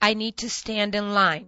I need to stand in line.